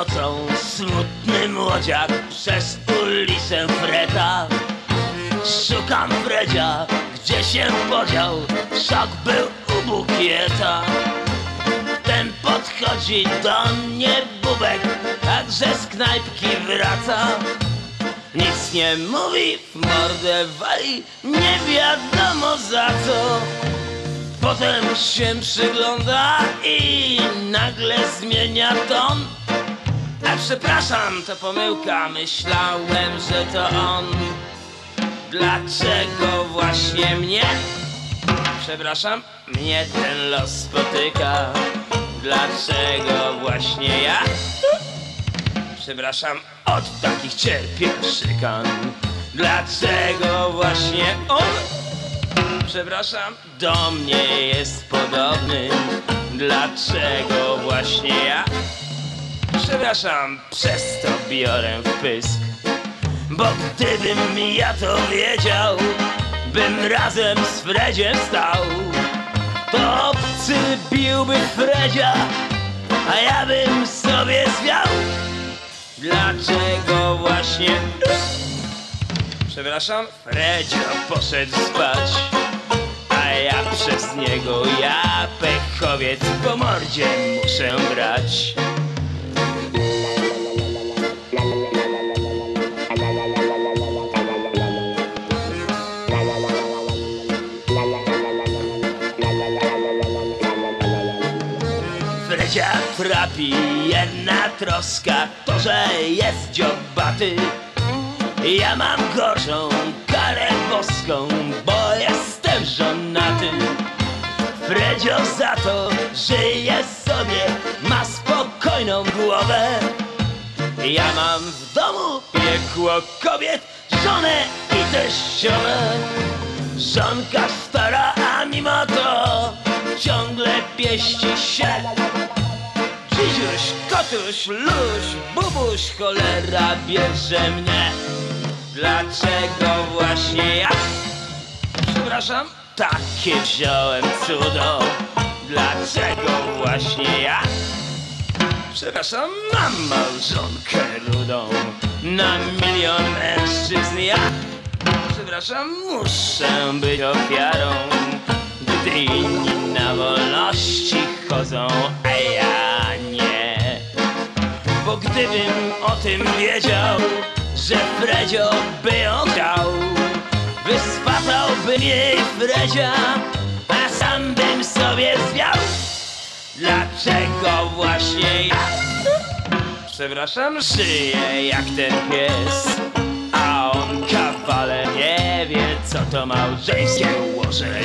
Nocą, smutny młodziak Przez ulicę Freta Szukam Fredzia, gdzie się podział Wszak był u bukieta. Ten podchodzi do mnie bubek A że z knajpki wraca. Nic nie mówi, w mordę wali Nie wiadomo za co. Potem się przygląda i nagle zmienia ton A przepraszam, to pomyłka, myślałem, że to on Dlaczego właśnie mnie? Przepraszam, mnie ten los spotyka Dlaczego właśnie ja? Przepraszam, od takich cierpię szykan Dlaczego właśnie on? Przepraszam, do mnie jest podobny Dlaczego właśnie ja? Przepraszam, przez to biorę w pysk. Bo gdybym ja to wiedział Bym razem z Fredziem stał. To obcy biłby Fredzia A ja bym sobie zwiał. Dlaczego właśnie? Przepraszam, Fredzio poszedł spać A ja przez niego, ja pechowiec po mordzie muszę brać Fredzia trapi jedna troska To, że jest dziobaty. Ja mam gorszą karę boską Bo jestem żonaty. Fredzio za to żyje sobie Ma spokojną głowę. Ja mam w domu piekło kobiet Żonę i teściowę Żonka stara, a mimo to Ciągle pieści się Kotuś, luś, bubuś, cholera bierze mnie. Dlaczego właśnie ja? Przepraszam, takie wziąłem cudo. Dlaczego właśnie ja? Przepraszam, mam małżonkę rudą. Na milion mężczyzn ja. Przepraszam, muszę być ofiarą Gdy inni na wolności chodzą, Bo gdybym o tym wiedział Że Fredzio by ją chciał Wyspatałbym jej Fredzia A sam bym sobie zwiał Dlaczego właśnie ja? Przepraszam, żyję jak ten pies A on kawale nie wie co to małżeńskie łoże